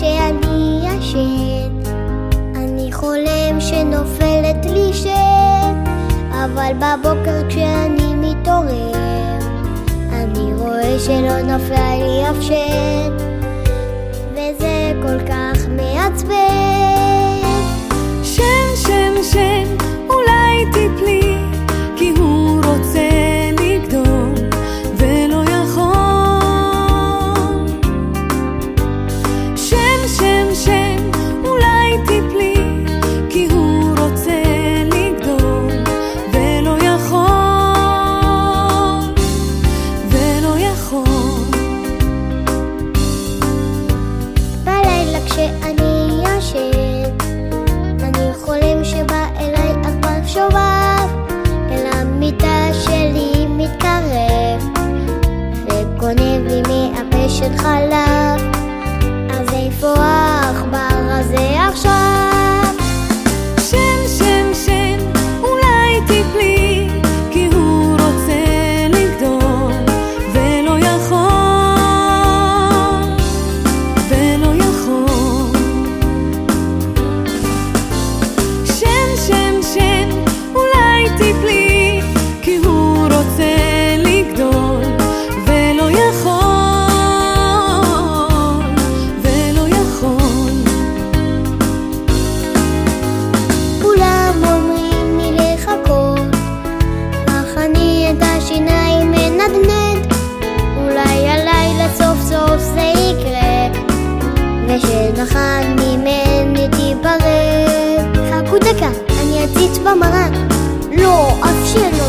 כשאני ישן. אני חולם שנופלת לי שן, אבל בבוקר כשאני מתעורר, אני רואה שלא נפלה לי אף שן, וזה כל כך מעצבן. ולא יכול בלילה כשאני ישן אני חולם שבא אליי עכבר שובב אל המיטה שלי מתקרב וגונב לי מהפה של חלב. אז איפה 哥们，肉啊！切！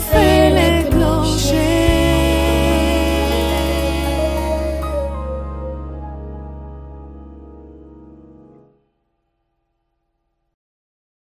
feel it.